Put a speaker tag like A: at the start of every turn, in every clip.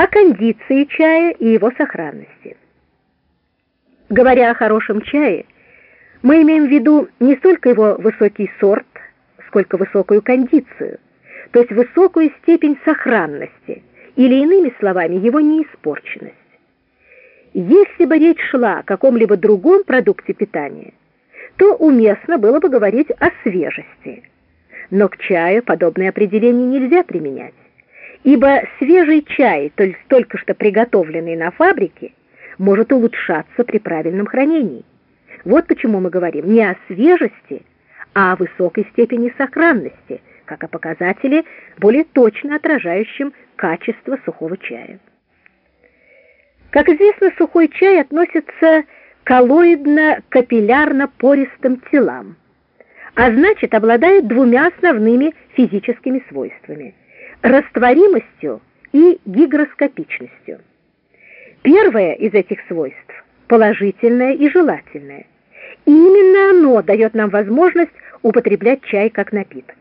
A: о кондиции чая и его сохранности. Говоря о хорошем чае, мы имеем в виду не столько его высокий сорт, сколько высокую кондицию, то есть высокую степень сохранности, или иными словами, его неиспорченность. Если бы речь шла о каком-либо другом продукте питания, то уместно было бы говорить о свежести. Но к чаю подобное определение нельзя применять, ибо свежий чай, только что приготовленный на фабрике, может улучшаться при правильном хранении. Вот почему мы говорим не о свежести, а о высокой степени сохранности, как о показателе, более точно отражающем качество сухого чая. Как известно, сухой чай относится к коллоидно-капиллярно-пористым телам, а значит обладает двумя основными физическими свойствами – растворимостью и гигроскопичностью. Первое из этих свойств – положительное и желательное. И именно оно дает нам возможность употреблять чай как напиток.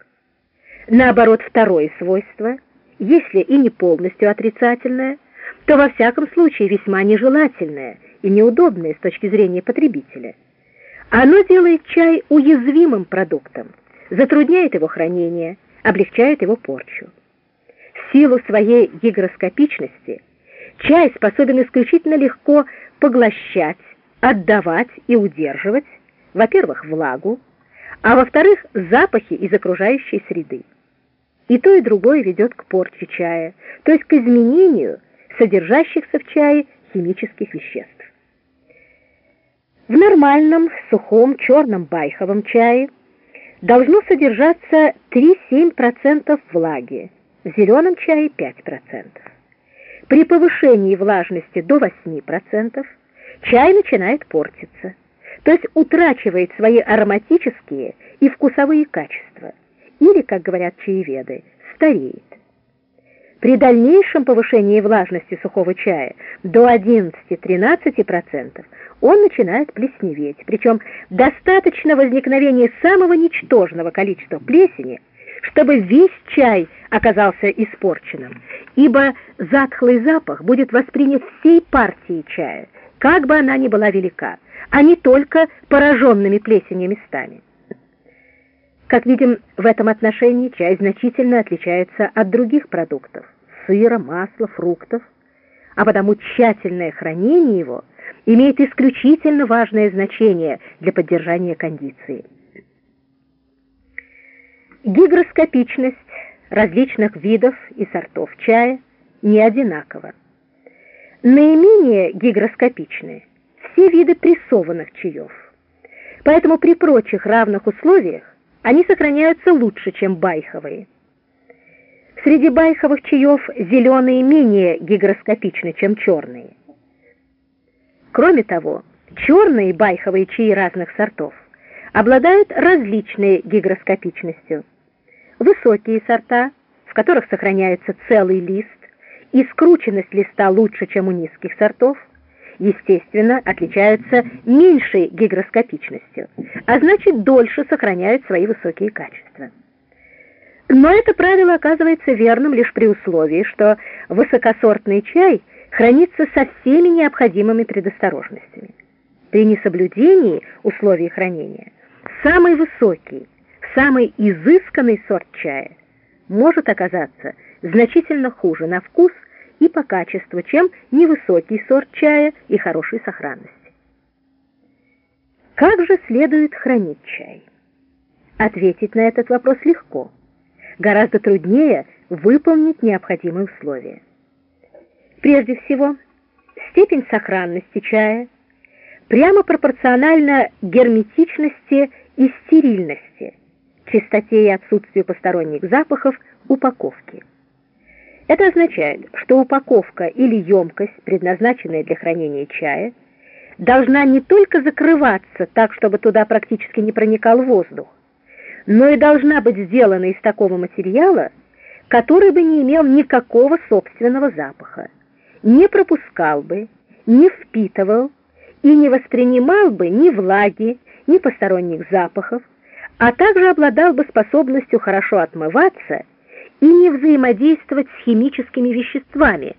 A: Наоборот, второе свойство, если и не полностью отрицательное, то во всяком случае весьма нежелательное и неудобное с точки зрения потребителя. Оно делает чай уязвимым продуктом, затрудняет его хранение, облегчает его порчу. Силу своей гигроскопичности чай способен исключительно легко поглощать, отдавать и удерживать, во-первых, влагу, а во-вторых, запахи из окружающей среды. И то, и другое ведет к порче чая, то есть к изменению содержащихся в чае химических веществ. В нормальном, сухом, черном байховом чае должно содержаться 3-7% влаги, в зеленом чае 5%. При повышении влажности до 8% чай начинает портиться то есть утрачивает свои ароматические и вкусовые качества, или, как говорят чаеведы, стареет. При дальнейшем повышении влажности сухого чая до 11-13% он начинает плесневеть, причем достаточно возникновения самого ничтожного количества плесени, чтобы весь чай оказался испорченным, ибо затхлый запах будет воспринят всей партией чая, как бы она ни была велика, а не только пораженными плесенью местами. Как видим, в этом отношении чай значительно отличается от других продуктов – сыра, масла, фруктов, а потому тщательное хранение его имеет исключительно важное значение для поддержания кондиции. Гигроскопичность различных видов и сортов чая не одинакова. Наименее гигроскопичные все виды прессованных чаев. Поэтому при прочих равных условиях они сохраняются лучше, чем байховые. Среди байховых чаев зеленые менее гигроскопичны, чем черные. Кроме того, черные байховые чаи разных сортов обладают различной гигроскопичностью. Высокие сорта, в которых сохраняется целый лист, и скрученность листа лучше, чем у низких сортов, естественно, отличаются меньшей гигроскопичностью, а значит, дольше сохраняют свои высокие качества. Но это правило оказывается верным лишь при условии, что высокосортный чай хранится со всеми необходимыми предосторожностями. При несоблюдении условий хранения самый высокий, самый изысканный сорт чая может оказаться значительно хуже на вкус и по качеству, чем невысокий сорт чая и хорошей сохранности. Как же следует хранить чай? Ответить на этот вопрос легко. Гораздо труднее выполнить необходимые условия. Прежде всего, степень сохранности чая прямо пропорциональна герметичности и стерильности, чистоте и отсутствию посторонних запахов упаковки. Это означает, что упаковка или емкость, предназначенная для хранения чая, должна не только закрываться так, чтобы туда практически не проникал воздух, но и должна быть сделана из такого материала, который бы не имел никакого собственного запаха, не пропускал бы, не впитывал и не воспринимал бы ни влаги, ни посторонних запахов, а также обладал бы способностью хорошо отмываться и не взаимодействовать с химическими веществами,